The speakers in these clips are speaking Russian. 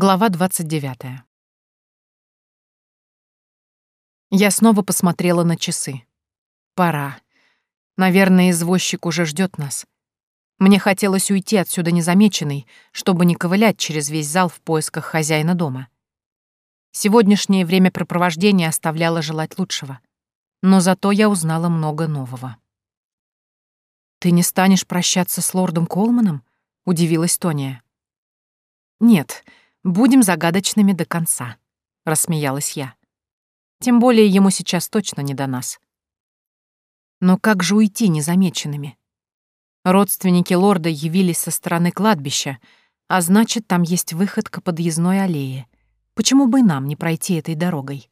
Глава 29. Я снова посмотрела на часы. Пора. Наверное, извозчик уже ждет нас. Мне хотелось уйти отсюда незамеченной, чтобы не ковылять через весь зал в поисках хозяина дома. Сегодняшнее времяпрепровождение оставляло желать лучшего. Но зато я узнала много нового. «Ты не станешь прощаться с лордом Колманом?» — удивилась Тония. «Нет, будем загадочными до конца», — рассмеялась я. «Тем более ему сейчас точно не до нас». Но как же уйти незамеченными? Родственники лорда явились со стороны кладбища, а значит, там есть выход к подъездной аллее. Почему бы нам не пройти этой дорогой?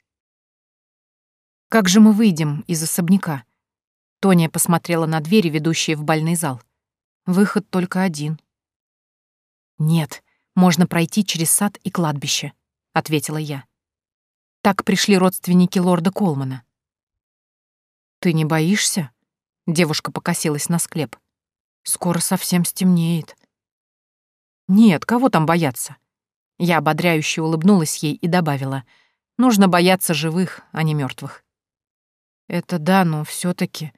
Как же мы выйдем из особняка? Тоня посмотрела на двери, ведущие в бальный зал. Выход только один. Нет, можно пройти через сад и кладбище, ответила я. Так пришли родственники лорда Колмана. Ты не боишься? Девушка покосилась на склеп. Скоро совсем стемнеет. Нет, кого там бояться? Я ободряюще улыбнулась ей и добавила. Нужно бояться живых, а не мертвых. Это да, но все таки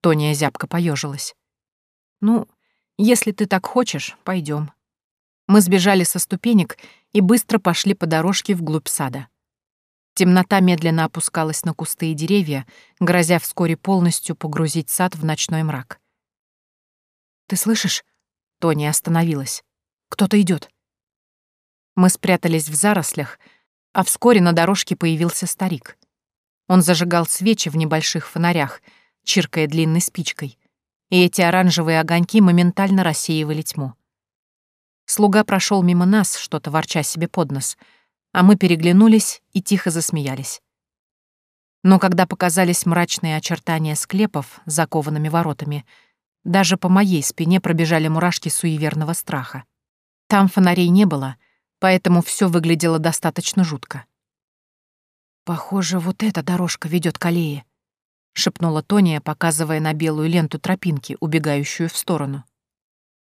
Тония зябко поежилась. Ну, если ты так хочешь, пойдем. Мы сбежали со ступенек и быстро пошли по дорожке вглубь сада. Темнота медленно опускалась на кусты и деревья, грозя вскоре полностью погрузить сад в ночной мрак. «Ты слышишь?» Тони остановилась. «Кто-то идет. Мы спрятались в зарослях, а вскоре на дорожке появился старик. Он зажигал свечи в небольших фонарях, чиркая длинной спичкой, и эти оранжевые огоньки моментально рассеивали тьму. Слуга прошел мимо нас, что-то ворча себе под нос, а мы переглянулись и тихо засмеялись. Но когда показались мрачные очертания склепов с закованными воротами, даже по моей спине пробежали мурашки суеверного страха. Там фонарей не было, поэтому все выглядело достаточно жутко. «Похоже, вот эта дорожка ведет к аллее», — шепнула Тония, показывая на белую ленту тропинки, убегающую в сторону.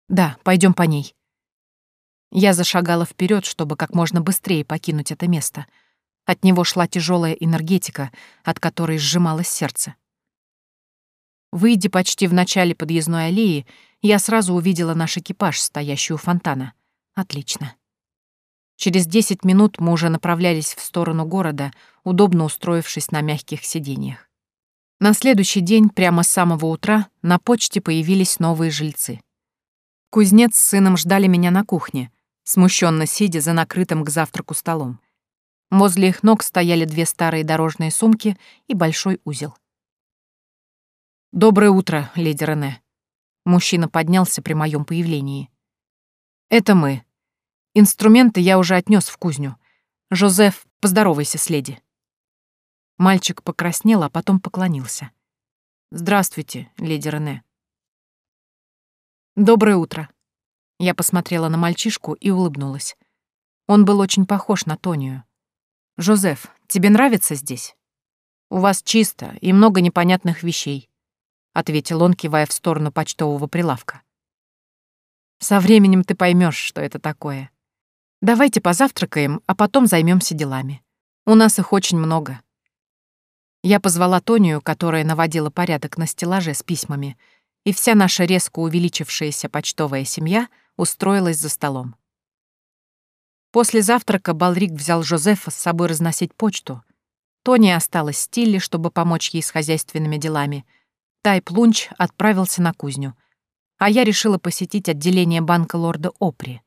«Да, пойдем по ней», я зашагала вперед, чтобы как можно быстрее покинуть это место. От него шла тяжелая энергетика, от которой сжималось сердце. Выйдя почти в начале подъездной аллеи, я сразу увидела наш экипаж, стоящий у фонтана. Отлично. Через десять минут мы уже направлялись в сторону города, удобно устроившись на мягких сиденьях. На следующий день, прямо с самого утра, на почте появились новые жильцы. Кузнец с сыном ждали меня на кухне, смущенно сидя за накрытым к завтраку столом. Возле их ног стояли две старые дорожные сумки и большой узел. «Доброе утро, леди Рене». Мужчина поднялся при моем появлении. «Это мы. Инструменты я уже отнес в кузню. Жозеф, поздоровайся с леди». Мальчик покраснел, а потом поклонился. «Здравствуйте, леди Рене». «Доброе утро», я посмотрела на мальчишку и улыбнулась. Он был очень похож на Тонию. «Жозеф, тебе нравится здесь?» «У вас чисто и много непонятных вещей», — ответил он, кивая в сторону почтового прилавка. «Со временем ты поймешь, что это такое. Давайте позавтракаем, а потом займемся делами. У нас их очень много». Я позвала Тонию, которая наводила порядок на стеллаже с письмами, и вся наша резко увеличившаяся почтовая семья — устроилась за столом. После завтрака Балрик взял Жозефа с собой разносить почту. Тони осталась с Тилли, чтобы помочь ей с хозяйственными делами. Тайп Лунч отправился на кузню. А я решила посетить отделение банка лорда Опри.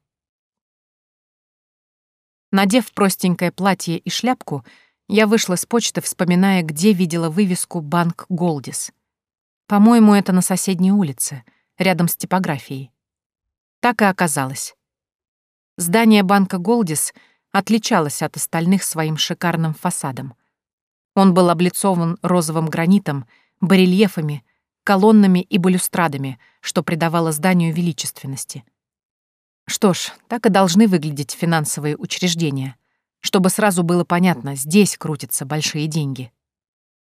Надев простенькое платье и шляпку, я вышла с почты, вспоминая, где видела вывеску «Банк Голдис». По-моему, это на соседней улице, рядом с типографией. Так и оказалось. Здание банка «Голдис» отличалось от остальных своим шикарным фасадом. Он был облицован розовым гранитом, барельефами, колоннами и балюстрадами, что придавало зданию величественности. Что ж, так и должны выглядеть финансовые учреждения, чтобы сразу было понятно, здесь крутятся большие деньги.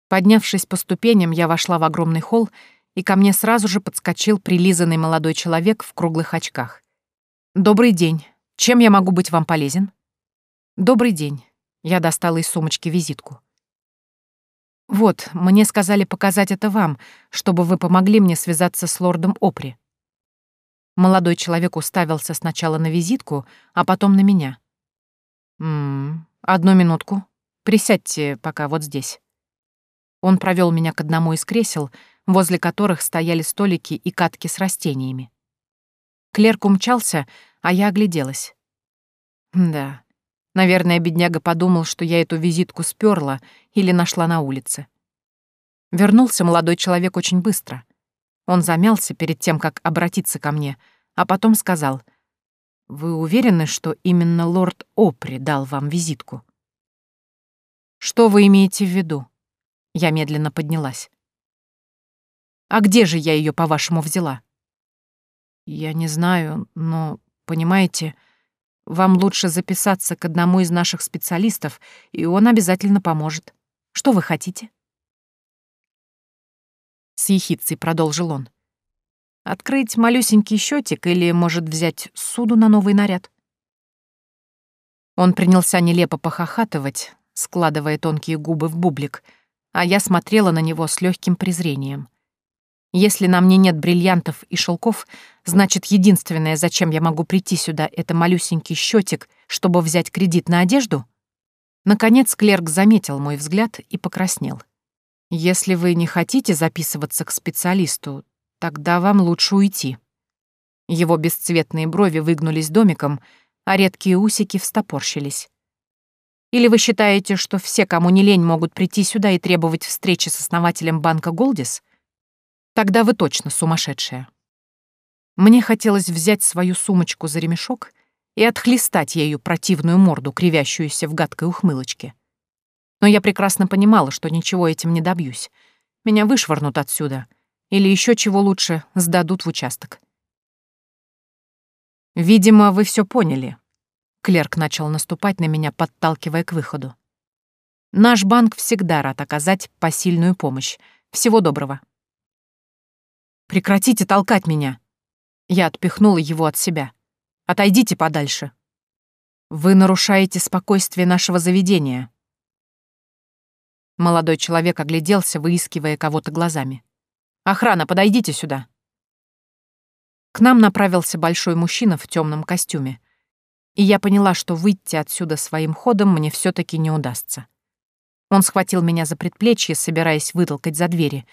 Поднявшись по ступеням, я вошла в огромный холл и ко мне сразу же подскочил прилизанный молодой человек в круглых очках. «Добрый день. Чем я могу быть вам полезен?» «Добрый день». Я достала из сумочки визитку. «Вот, мне сказали показать это вам, чтобы вы помогли мне связаться с лордом Опри». Молодой человек уставился сначала на визитку, а потом на меня. «М -м, одну минутку. Присядьте пока вот здесь». Он провел меня к одному из кресел, возле которых стояли столики и катки с растениями. Клерк умчался, а я огляделась. Да, наверное, бедняга подумал, что я эту визитку сперла или нашла на улице. Вернулся молодой человек очень быстро. Он замялся перед тем, как обратиться ко мне, а потом сказал, «Вы уверены, что именно лорд Опри дал вам визитку?» «Что вы имеете в виду?» Я медленно поднялась. «А где же я ее, по-вашему, взяла?» «Я не знаю, но, понимаете, вам лучше записаться к одному из наших специалистов, и он обязательно поможет. Что вы хотите?» С ехидцей продолжил он. «Открыть малюсенький счетик или, может, взять суду на новый наряд?» Он принялся нелепо похохатывать, складывая тонкие губы в бублик — а я смотрела на него с легким презрением. Если на мне нет бриллиантов и шелков, значит, единственное, зачем я могу прийти сюда, это малюсенький счетик, чтобы взять кредит на одежду? Наконец клерк заметил мой взгляд и покраснел. Если вы не хотите записываться к специалисту, тогда вам лучше уйти. Его бесцветные брови выгнулись домиком, а редкие усики встопорщились. Или вы считаете, что все, кому не лень, могут прийти сюда и требовать встречи с основателем банка «Голдис»? Тогда вы точно сумасшедшая. Мне хотелось взять свою сумочку за ремешок и отхлестать ею противную морду, кривящуюся в гадкой ухмылочке. Но я прекрасно понимала, что ничего этим не добьюсь. Меня вышвырнут отсюда. Или еще чего лучше, сдадут в участок. Видимо, вы все поняли, Клерк начал наступать на меня, подталкивая к выходу. Наш банк всегда рад оказать посильную помощь. Всего доброго. Прекратите толкать меня. Я отпихнула его от себя. Отойдите подальше. Вы нарушаете спокойствие нашего заведения. Молодой человек огляделся, выискивая кого-то глазами. «Охрана, подойдите сюда!» К нам направился большой мужчина в темном костюме и я поняла, что выйти отсюда своим ходом мне все таки не удастся. Он схватил меня за предплечье, собираясь вытолкать за двери,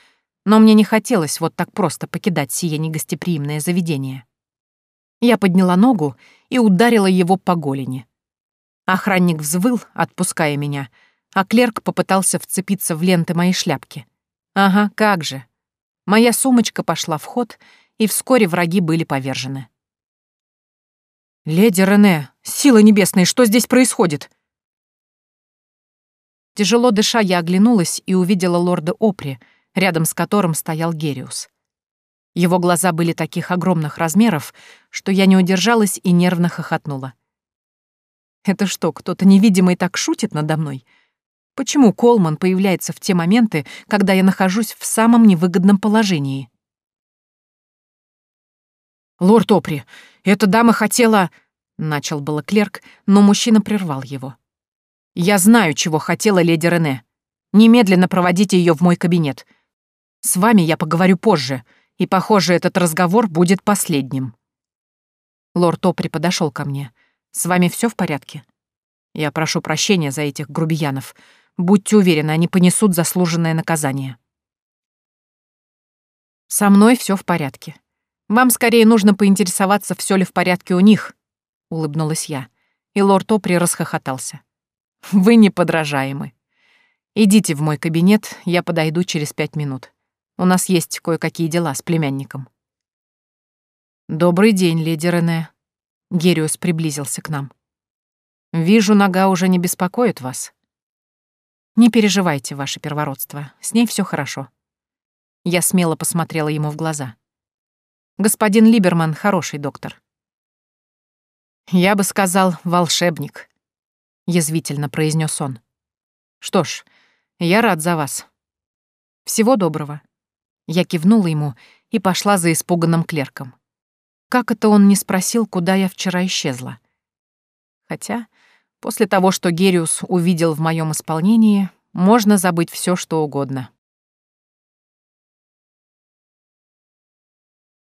но мне не хотелось вот так просто покидать сие негостеприимное заведение. Я подняла ногу и ударила его по голени. Охранник взвыл, отпуская меня, а клерк попытался вцепиться в ленты моей шляпки. Ага, как же. Моя сумочка пошла в ход, и вскоре враги были повержены. «Леди Рене, сила небесная, что здесь происходит?» Тяжело дыша, я оглянулась и увидела лорда Опри, рядом с которым стоял Гериус. Его глаза были таких огромных размеров, что я не удержалась и нервно хохотнула. «Это что, кто-то невидимый так шутит надо мной? Почему Колман появляется в те моменты, когда я нахожусь в самом невыгодном положении?» «Лорд Опри, эта дама хотела...» — начал было клерк, но мужчина прервал его. «Я знаю, чего хотела леди Рене. Немедленно проводите ее в мой кабинет. С вами я поговорю позже, и, похоже, этот разговор будет последним». Лорд Опри подошел ко мне. «С вами все в порядке?» «Я прошу прощения за этих грубиянов. Будьте уверены, они понесут заслуженное наказание». «Со мной все в порядке», вам скорее нужно поинтересоваться, все ли в порядке у них, улыбнулась я, и лорд Опри расхохотался. Вы неподражаемы. Идите в мой кабинет, я подойду через пять минут. У нас есть кое-какие дела с племянником. Добрый день, леди Рене. Гериус приблизился к нам. Вижу, нога уже не беспокоит вас. Не переживайте, ваше первородство, с ней все хорошо. Я смело посмотрела ему в глаза. Господин Либерман хороший доктор. Я бы сказал, волшебник, язвительно произнес он. Что ж, я рад за вас. Всего доброго. Я кивнула ему и пошла за испуганным клерком. Как это он не спросил, куда я вчера исчезла? Хотя, После того, что Гериус увидел в моем исполнении, можно забыть все, что угодно.